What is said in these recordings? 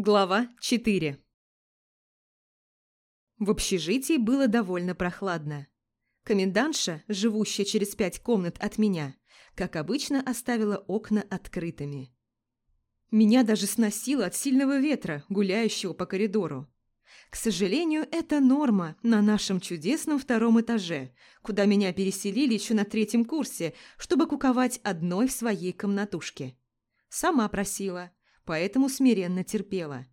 Глава 4 В общежитии было довольно прохладно. Комендантша, живущая через пять комнат от меня, как обычно, оставила окна открытыми. Меня даже сносило от сильного ветра, гуляющего по коридору. К сожалению, это норма на нашем чудесном втором этаже, куда меня переселили еще на третьем курсе, чтобы куковать одной в своей комнатушке. Сама просила – поэтому смиренно терпела.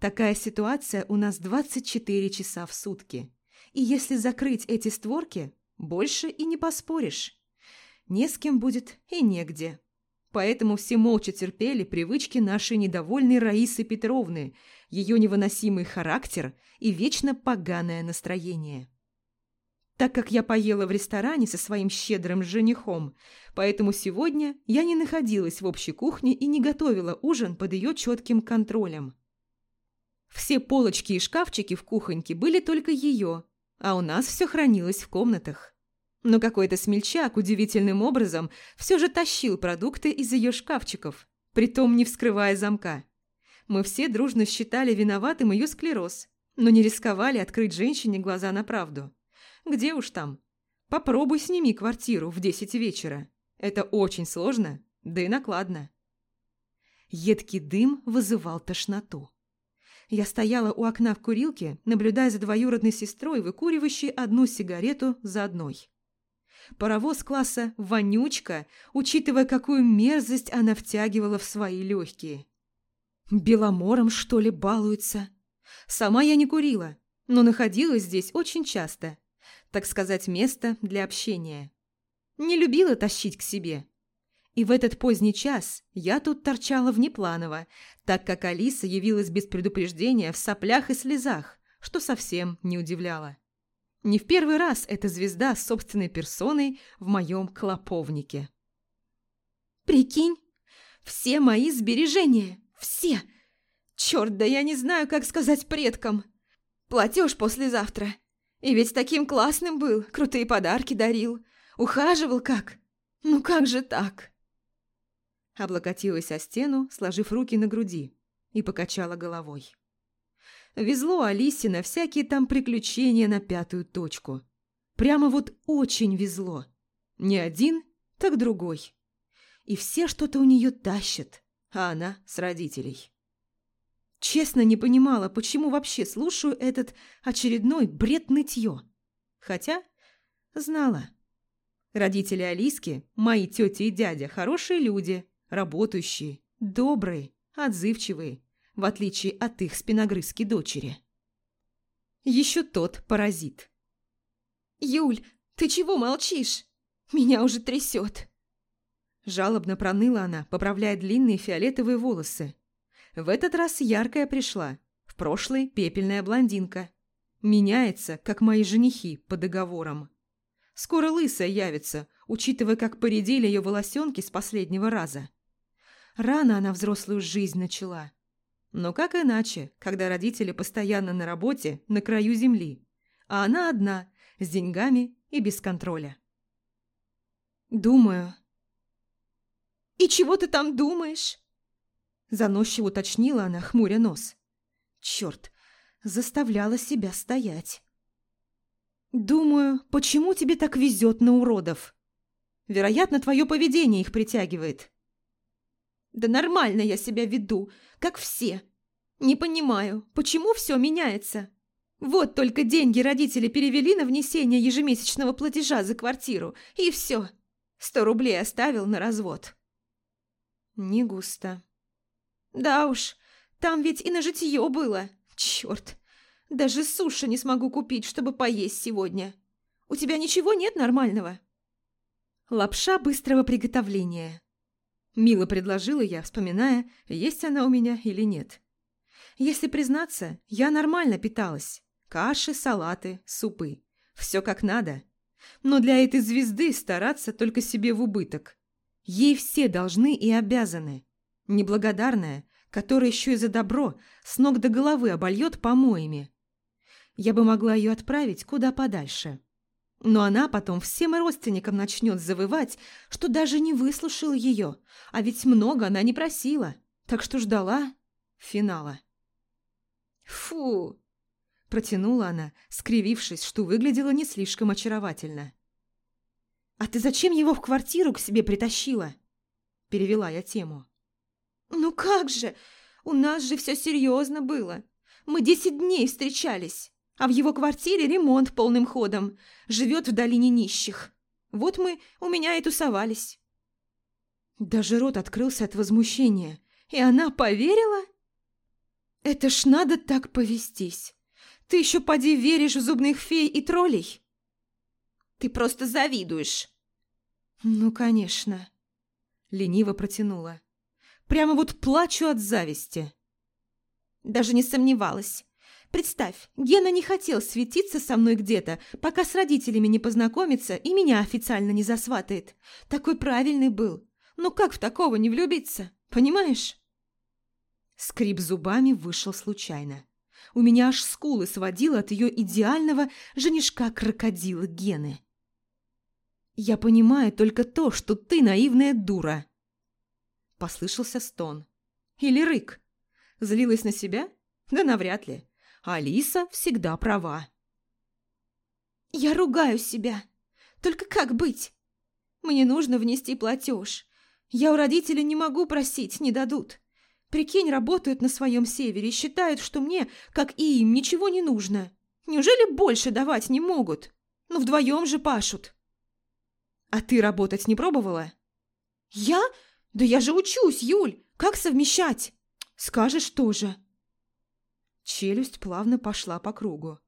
Такая ситуация у нас 24 часа в сутки. И если закрыть эти створки, больше и не поспоришь. Не с кем будет и негде. Поэтому все молча терпели привычки нашей недовольной Раисы Петровны, ее невыносимый характер и вечно поганое настроение так как я поела в ресторане со своим щедрым женихом, поэтому сегодня я не находилась в общей кухне и не готовила ужин под ее четким контролем. Все полочки и шкафчики в кухоньке были только ее, а у нас все хранилось в комнатах. Но какой-то смельчак удивительным образом все же тащил продукты из ее шкафчиков, притом не вскрывая замка. Мы все дружно считали виноватым ее склероз, но не рисковали открыть женщине глаза на правду. Где уж там? Попробуй сними квартиру в десять вечера. Это очень сложно, да и накладно. Едкий дым вызывал тошноту. Я стояла у окна в курилке, наблюдая за двоюродной сестрой, выкуривающей одну сигарету за одной. Паровоз класса «вонючка», учитывая, какую мерзость она втягивала в свои легкие. Беломором, что ли, балуется? Сама я не курила, но находилась здесь очень часто так сказать, место для общения. Не любила тащить к себе. И в этот поздний час я тут торчала внепланово, так как Алиса явилась без предупреждения в соплях и слезах, что совсем не удивляло. Не в первый раз эта звезда с собственной персоной в моем клоповнике. «Прикинь, все мои сбережения, все! Черт, да я не знаю, как сказать предкам! Платеж послезавтра, и ведь таким классным был, крутые подарки дарил. Ухаживал как? Ну как же так? Облокотилась о стену, сложив руки на груди, и покачала головой. Везло Алисе на всякие там приключения на пятую точку. Прямо вот очень везло. Не один, так другой. И все что-то у нее тащат, а она с родителей. Честно не понимала, почему вообще слушаю этот очередной бред нытье. Хотя знала. Родители Алиски, мои тети и дядя, хорошие люди, работающие, добрые, отзывчивые, в отличие от их спиногрызки дочери. Еще тот паразит. «Юль, ты чего молчишь? Меня уже трясет!» Жалобно проныла она, поправляя длинные фиолетовые волосы, в этот раз яркая пришла, в прошлый пепельная блондинка. Меняется, как мои женихи по договорам. Скоро лысая явится, учитывая, как поредели ее волосенки с последнего раза. Рано она взрослую жизнь начала. Но как иначе, когда родители постоянно на работе, на краю земли, а она одна, с деньгами и без контроля. Думаю. «И чего ты там думаешь?» Заносчиво уточнила она, хмуря нос. Черт, заставляла себя стоять. «Думаю, почему тебе так везет на уродов? Вероятно, твое поведение их притягивает». «Да нормально я себя веду, как все. Не понимаю, почему все меняется? Вот только деньги родители перевели на внесение ежемесячного платежа за квартиру, и все. Сто рублей оставил на развод». «Не густо», да уж, там ведь и на житье было. Черт, даже суши не смогу купить, чтобы поесть сегодня. У тебя ничего нет нормального? Лапша быстрого приготовления. Мило предложила я, вспоминая, есть она у меня или нет. Если признаться, я нормально питалась. Каши, салаты, супы. Все как надо. Но для этой звезды стараться только себе в убыток. Ей все должны и обязаны неблагодарная, которая еще и за добро с ног до головы обольет помоями. Я бы могла ее отправить куда подальше. Но она потом всем родственникам начнет завывать, что даже не выслушал ее, а ведь много она не просила, так что ждала финала. «Фу!» – протянула она, скривившись, что выглядела не слишком очаровательно. «А ты зачем его в квартиру к себе притащила?» – перевела я тему. «Ну как же! У нас же все серьезно было. Мы десять дней встречались, а в его квартире ремонт полным ходом. Живет в долине нищих. Вот мы у меня и тусовались». Даже рот открылся от возмущения. И она поверила? Это ж надо так повестись. Ты еще поди веришь в зубных фей и троллей? Ты просто завидуешь. Ну, конечно. Лениво протянула. Прямо вот плачу от зависти. Даже не сомневалась. Представь, Гена не хотел светиться со мной где-то, пока с родителями не познакомится и меня официально не засватает. Такой правильный был. Ну как в такого не влюбиться, понимаешь? Скрип зубами вышел случайно. У меня аж скулы сводило от ее идеального женишка-крокодила Гены. «Я понимаю только то, что ты наивная дура», Послышался стон. Или рык. Злилась на себя? Да навряд ли. Алиса всегда права. «Я ругаю себя. Только как быть? Мне нужно внести платеж. Я у родителей не могу просить, не дадут. Прикинь, работают на своем севере и считают, что мне, как и им, ничего не нужно. Неужели больше давать не могут? Ну, вдвоем же пашут». «А ты работать не пробовала?» «Я? «Да я же учусь, Юль! Как совмещать?» «Скажешь тоже». Челюсть плавно пошла по кругу.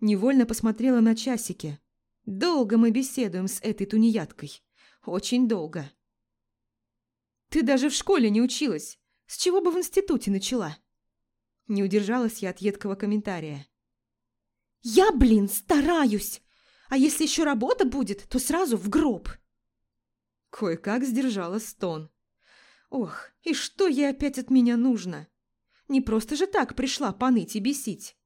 Невольно посмотрела на часики. Долго мы беседуем с этой тунеядкой. Очень долго. «Ты даже в школе не училась. С чего бы в институте начала?» Не удержалась я от едкого комментария. «Я, блин, стараюсь! А если еще работа будет, то сразу в гроб!» Кое-как сдержала стон. Ох, и что ей опять от меня нужно? Не просто же так пришла поныть и бесить.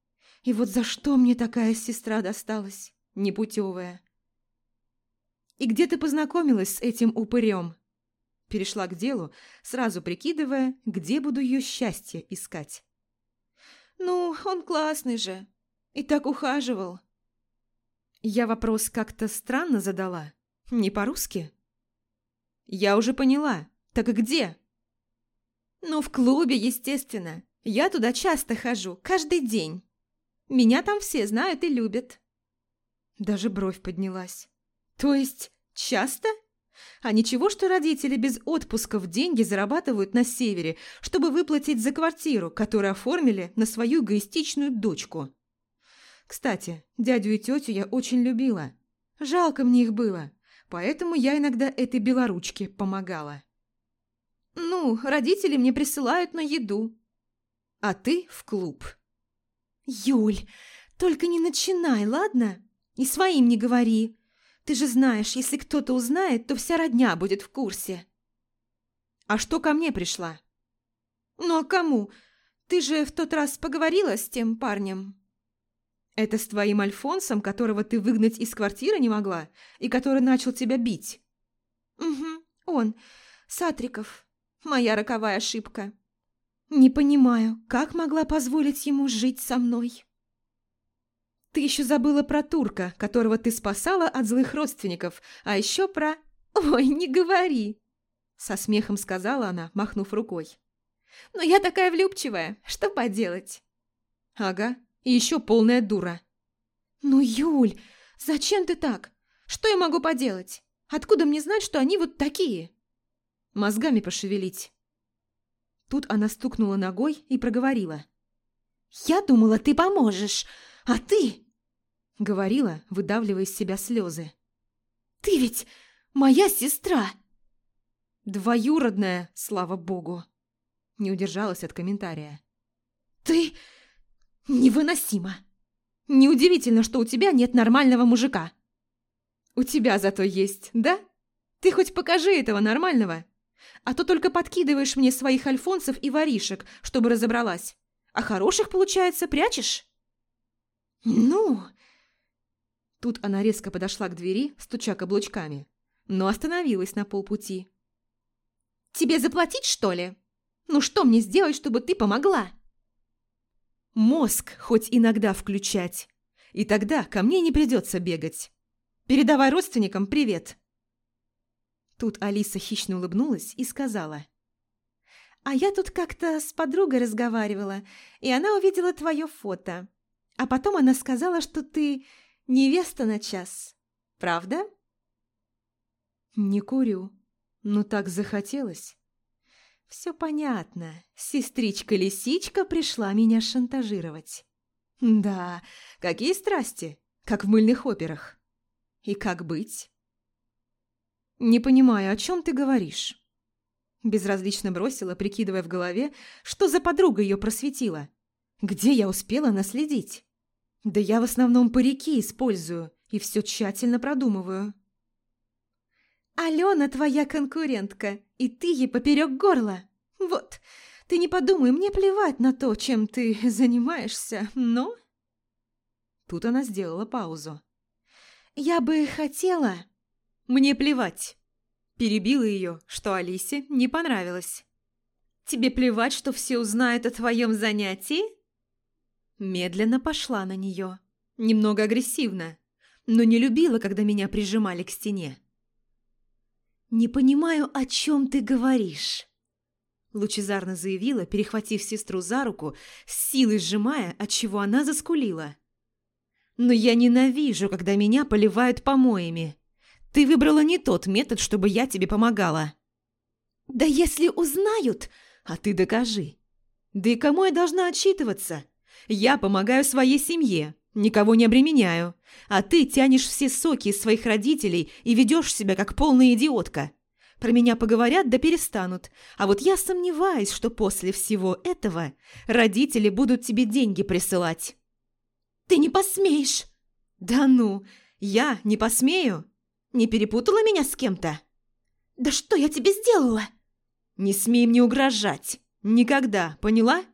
И вот за что мне такая сестра досталась, непутевая? «И где ты познакомилась с этим упырем?» Перешла к делу, сразу прикидывая, где буду ее счастье искать. «Ну, он классный же. И так ухаживал». Я вопрос как-то странно задала. Не по-русски? «Я уже поняла. Так где?» «Ну, в клубе, естественно. Я туда часто хожу, каждый день. Меня там все знают и любят». Даже бровь поднялась. «То есть часто?» А ничего, что родители без отпусков деньги зарабатывают на севере, чтобы выплатить за квартиру, которую оформили на свою эгоистичную дочку. Кстати, дядю и тетю я очень любила. Жалко мне их было поэтому я иногда этой белоручке помогала. «Ну, родители мне присылают на еду, а ты в клуб». «Юль, только не начинай, ладно? И своим не говори. Ты же знаешь, если кто-то узнает, то вся родня будет в курсе». «А что ко мне пришла?» «Ну а кому? Ты же в тот раз поговорила с тем парнем?» «Это с твоим Альфонсом, которого ты выгнать из квартиры не могла, и который начал тебя бить?» «Угу, он. Сатриков. Моя роковая ошибка. Не понимаю, как могла позволить ему жить со мной?» «Ты еще забыла про турка, которого ты спасала от злых родственников, а еще про...» «Ой, не говори!» Со смехом сказала она, махнув рукой. «Но я такая влюбчивая, что поделать?» «Ага, и еще полная дура. «Ну, Юль, зачем ты так? Что я могу поделать? Откуда мне знать, что они вот такие?» «Мозгами пошевелить». Тут она стукнула ногой и проговорила. «Я думала, ты поможешь, а ты...» Говорила, выдавливая из себя слезы. «Ты ведь моя сестра!» «Двоюродная, слава богу!» Не удержалась от комментария. «Ты Невыносимо. Неудивительно, что у тебя нет нормального мужика. У тебя зато есть, да? Ты хоть покажи этого нормального. А то только подкидываешь мне своих альфонсов и воришек, чтобы разобралась. А хороших, получается, прячешь? Ну... Тут она резко подошла к двери, стуча каблучками, но остановилась на полпути. «Тебе заплатить, что ли? Ну что мне сделать, чтобы ты помогла?» Мозг хоть иногда включать. И тогда ко мне не придется бегать. Передавай родственникам привет. Тут Алиса хищно улыбнулась и сказала. «А я тут как-то с подругой разговаривала, и она увидела твое фото. А потом она сказала, что ты невеста на час. Правда?» «Не курю, но так захотелось». «Все понятно. Сестричка-лисичка пришла меня шантажировать». «Да, какие страсти, как в мыльных операх. И как быть?» «Не понимаю, о чем ты говоришь?» Безразлично бросила, прикидывая в голове, что за подруга ее просветила. «Где я успела наследить?» «Да я в основном парики использую и все тщательно продумываю». «Алена твоя конкурентка, и ты ей поперек горла. Вот, ты не подумай, мне плевать на то, чем ты занимаешься, но...» Тут она сделала паузу. «Я бы хотела...» «Мне плевать!» Перебила ее, что Алисе не понравилось. «Тебе плевать, что все узнают о твоем занятии?» Медленно пошла на нее. Немного агрессивно, но не любила, когда меня прижимали к стене. «Не понимаю, о чем ты говоришь», – лучезарно заявила, перехватив сестру за руку, с силой сжимая, от чего она заскулила. «Но я ненавижу, когда меня поливают помоями. Ты выбрала не тот метод, чтобы я тебе помогала». «Да если узнают...» «А ты докажи». «Да и кому я должна отчитываться? Я помогаю своей семье, никого не обременяю, а ты тянешь все соки из своих родителей и ведешь себя как полная идиотка. Про меня поговорят да перестанут, а вот я сомневаюсь, что после всего этого родители будут тебе деньги присылать». «Ты не посмеешь!» «Да ну, я не посмею?» Не перепутала меня с кем-то?» «Да что я тебе сделала?» «Не смей мне угрожать. Никогда, поняла?»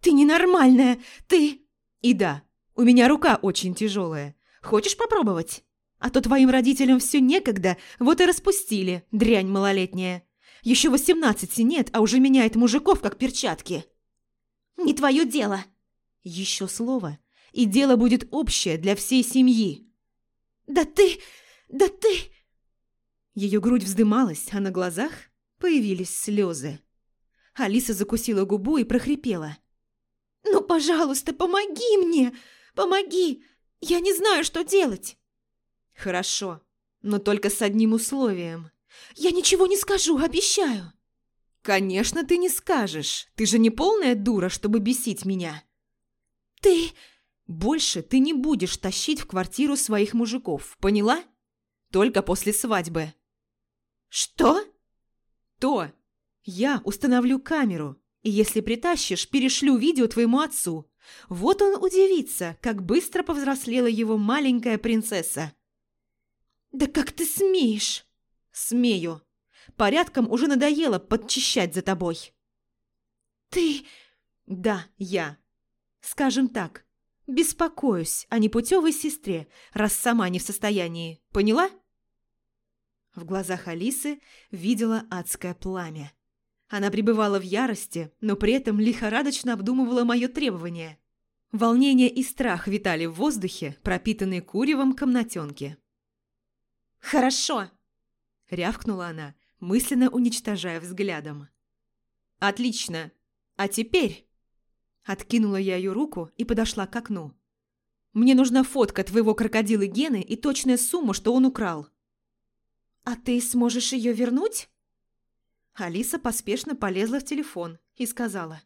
«Ты ненормальная, ты...» «И да, у меня рука очень тяжелая. Хочешь попробовать? А то твоим родителям все некогда, вот и распустили, дрянь малолетняя. Еще восемнадцати нет, а уже меняет мужиков, как перчатки». «Не твое дело!» «Еще слово, и дело будет общее для всей семьи». «Да ты... «Да ты...» Ее грудь вздымалась, а на глазах появились слезы. Алиса закусила губу и прохрипела. «Ну, пожалуйста, помоги мне! Помоги! Я не знаю, что делать!» «Хорошо, но только с одним условием». «Я ничего не скажу, обещаю!» «Конечно, ты не скажешь. Ты же не полная дура, чтобы бесить меня». «Ты...» «Больше ты не будешь тащить в квартиру своих мужиков, поняла?» Только после свадьбы». «Что?» «То. Я установлю камеру, и если притащишь, перешлю видео твоему отцу. Вот он удивится, как быстро повзрослела его маленькая принцесса». «Да как ты смеешь?» «Смею. Порядком уже надоело подчищать за тобой». «Ты...» «Да, я. Скажем так, беспокоюсь о непутевой сестре, раз сама не в состоянии. Поняла?» В глазах Алисы видела адское пламя. Она пребывала в ярости, но при этом лихорадочно обдумывала мое требование. Волнение и страх витали в воздухе, пропитанные куревом комнатенки. «Хорошо!» – рявкнула она, мысленно уничтожая взглядом. «Отлично! А теперь...» Откинула я ее руку и подошла к окну. «Мне нужна фотка твоего крокодила Гены и точная сумма, что он украл». «А ты сможешь ее вернуть?» Алиса поспешно полезла в телефон и сказала.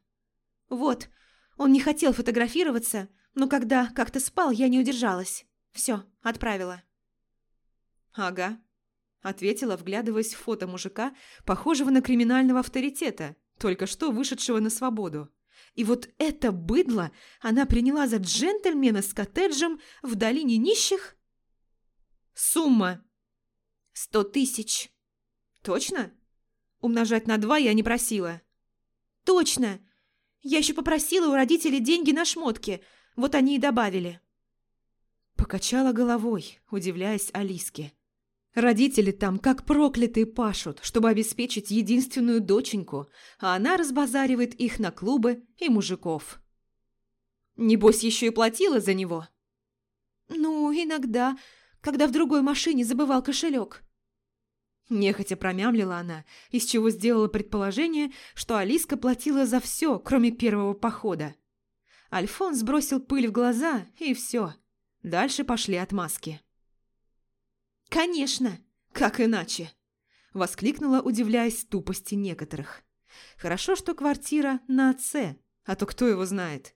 «Вот, он не хотел фотографироваться, но когда как-то спал, я не удержалась. Все, отправила». «Ага», – ответила, вглядываясь в фото мужика, похожего на криминального авторитета, только что вышедшего на свободу. И вот это быдло она приняла за джентльмена с коттеджем в долине нищих? «Сумма!» «Сто тысяч». «Точно?» Умножать на два я не просила. «Точно! Я еще попросила у родителей деньги на шмотки, вот они и добавили». Покачала головой, удивляясь Алиске. Родители там как проклятые пашут, чтобы обеспечить единственную доченьку, а она разбазаривает их на клубы и мужиков. Небось, еще и платила за него?» «Ну, иногда, когда в другой машине забывал кошелек». Нехотя промямлила она, из чего сделала предположение, что Алиска платила за все, кроме первого похода. Альфонс бросил пыль в глаза, и все. Дальше пошли отмазки. «Конечно! Как иначе?» Воскликнула, удивляясь тупости некоторых. «Хорошо, что квартира на отце, а то кто его знает.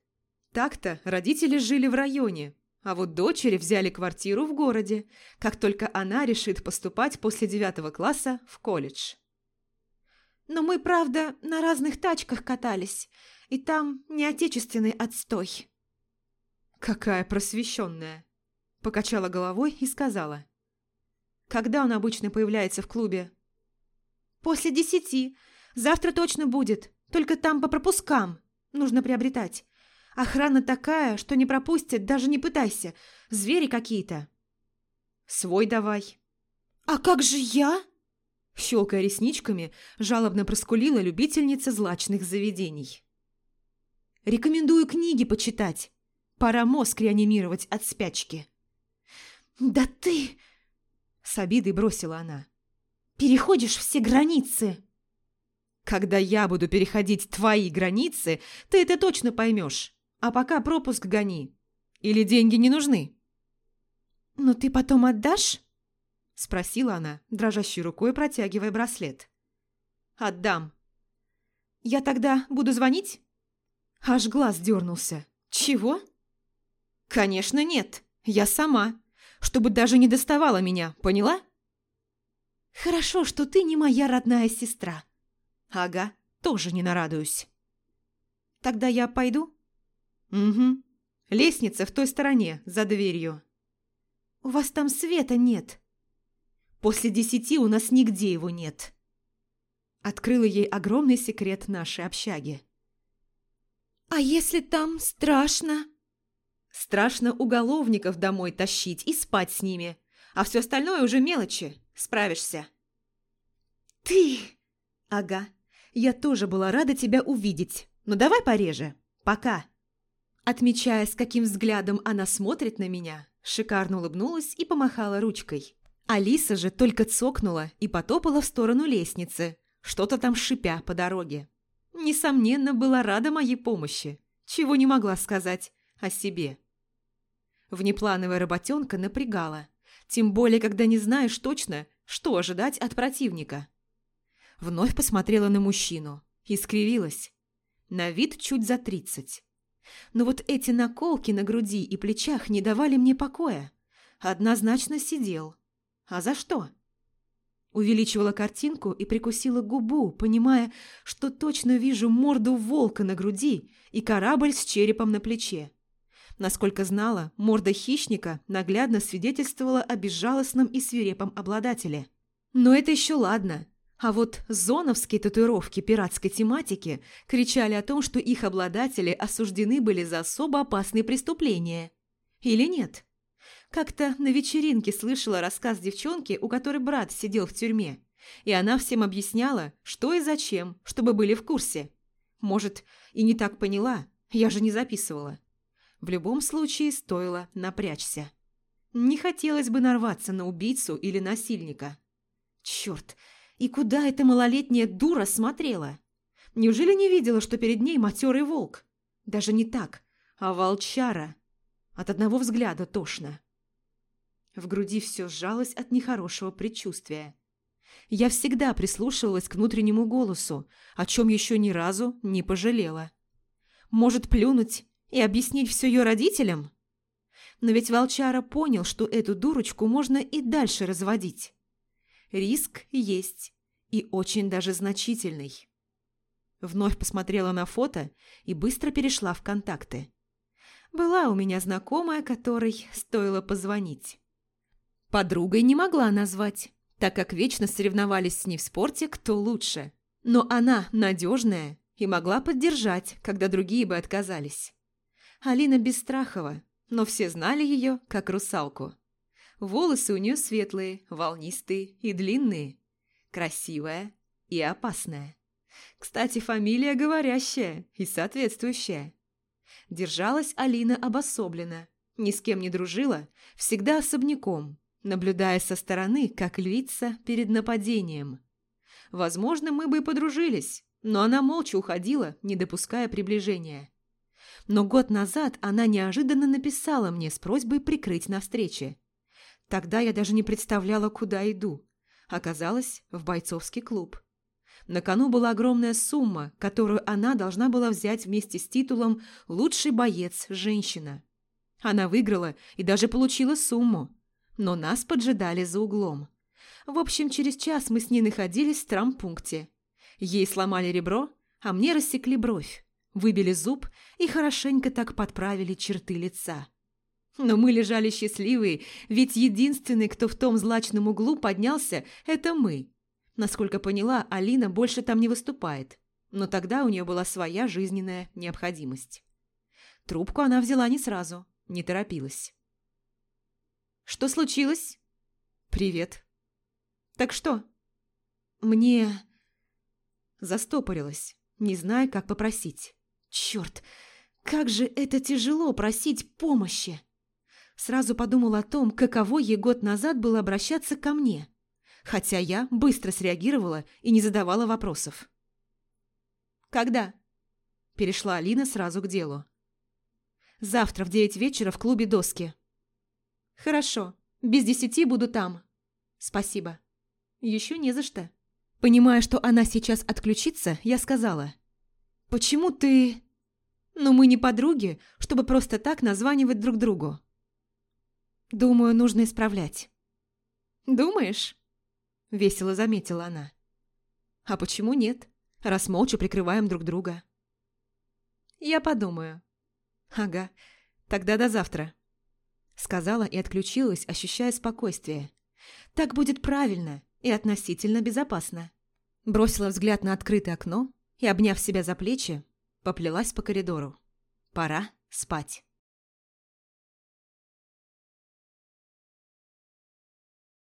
Так-то родители жили в районе, а вот дочери взяли квартиру в городе, как только она решит поступать после девятого класса в колледж. Но мы, правда, на разных тачках катались, и там не отечественный отстой. Какая просвещенная! Покачала головой и сказала. Когда он обычно появляется в клубе? После десяти. Завтра точно будет, только там по пропускам. Нужно приобретать. Охрана такая, что не пропустят, даже не пытайся. Звери какие-то. Свой давай. А как же я? Щелкая ресничками, жалобно проскулила любительница злачных заведений. Рекомендую книги почитать. Пора мозг реанимировать от спячки. Да ты... С обидой бросила она. Переходишь все границы. Когда я буду переходить твои границы, ты это точно поймешь. А пока пропуск гони. Или деньги не нужны?» «Но ты потом отдашь?» Спросила она, дрожащей рукой протягивая браслет. «Отдам». «Я тогда буду звонить?» Аж глаз дернулся. «Чего?» «Конечно нет. Я сама. Чтобы даже не доставала меня, поняла?» «Хорошо, что ты не моя родная сестра». «Ага, тоже не нарадуюсь». «Тогда я пойду?» «Угу. Лестница в той стороне, за дверью». «У вас там света нет». «После десяти у нас нигде его нет». Открыла ей огромный секрет нашей общаги. «А если там страшно?» «Страшно уголовников домой тащить и спать с ними, а все остальное уже мелочи, справишься». «Ты...» «Ага, я тоже была рада тебя увидеть, но давай пореже. Пока». Отмечая, с каким взглядом она смотрит на меня, шикарно улыбнулась и помахала ручкой. Алиса же только цокнула и потопала в сторону лестницы, что-то там шипя по дороге. Несомненно, была рада моей помощи, чего не могла сказать о себе. Внеплановая работенка напрягала, тем более, когда не знаешь точно, что ожидать от противника. Вновь посмотрела на мужчину и скривилась. На вид чуть за тридцать. Но вот эти наколки на груди и плечах не давали мне покоя. Однозначно сидел. А за что? Увеличивала картинку и прикусила губу, понимая, что точно вижу морду волка на груди и корабль с черепом на плече. Насколько знала, морда хищника наглядно свидетельствовала о безжалостном и свирепом обладателе. Но это еще ладно. А вот зоновские татуировки пиратской тематики кричали о том, что их обладатели осуждены были за особо опасные преступления. Или нет? Как-то на вечеринке слышала рассказ девчонки, у которой брат сидел в тюрьме, и она всем объясняла, что и зачем, чтобы были в курсе. Может, и не так поняла, я же не записывала. В любом случае стоило напрячься. Не хотелось бы нарваться на убийцу или насильника. Черт, и куда эта малолетняя дура смотрела? Неужели не видела, что перед ней матерый волк? Даже не так, а волчара. От одного взгляда тошно. В груди все сжалось от нехорошего предчувствия. Я всегда прислушивалась к внутреннему голосу, о чем еще ни разу не пожалела. Может, плюнуть и объяснить все ее родителям? Но ведь волчара понял, что эту дурочку можно и дальше разводить. Риск есть, и очень даже значительный. Вновь посмотрела на фото и быстро перешла в контакты. Была у меня знакомая, которой стоило позвонить. Подругой не могла назвать, так как вечно соревновались с ней в спорте кто лучше. Но она надежная и могла поддержать, когда другие бы отказались. Алина Бесстрахова, но все знали ее как русалку. Волосы у нее светлые, волнистые и длинные. Красивая и опасная. Кстати, фамилия говорящая и соответствующая. Держалась Алина обособленно, ни с кем не дружила, всегда особняком, наблюдая со стороны, как львица перед нападением. Возможно, мы бы и подружились, но она молча уходила, не допуская приближения. Но год назад она неожиданно написала мне с просьбой прикрыть на встрече. Тогда я даже не представляла, куда иду. Оказалось, в бойцовский клуб. На кону была огромная сумма, которую она должна была взять вместе с титулом «Лучший боец-женщина». Она выиграла и даже получила сумму, но нас поджидали за углом. В общем, через час мы с ней находились в травмпункте. Ей сломали ребро, а мне рассекли бровь, выбили зуб и хорошенько так подправили черты лица. Но мы лежали счастливые, ведь единственный, кто в том злачном углу поднялся, это мы. Насколько поняла, Алина больше там не выступает, но тогда у нее была своя жизненная необходимость. Трубку она взяла не сразу, не торопилась. «Что случилось?» «Привет». «Так что?» «Мне...» Застопорилась, не зная, как попросить. «Черт, как же это тяжело просить помощи!» Сразу подумал о том, каково ей год назад было обращаться ко мне, хотя я быстро среагировала и не задавала вопросов. «Когда?» – перешла Алина сразу к делу. «Завтра в девять вечера в клубе «Доски». «Хорошо, без десяти буду там. Спасибо». «Еще не за что». Понимая, что она сейчас отключится, я сказала. «Почему ты...» «Ну, мы не подруги, чтобы просто так названивать друг другу». «Думаю, нужно исправлять». «Думаешь?» – весело заметила она. «А почему нет, раз молча прикрываем друг друга?» «Я подумаю». «Ага, тогда до завтра». Сказала и отключилась, ощущая спокойствие. «Так будет правильно и относительно безопасно». Бросила взгляд на открытое окно и, обняв себя за плечи, поплелась по коридору. Пора спать.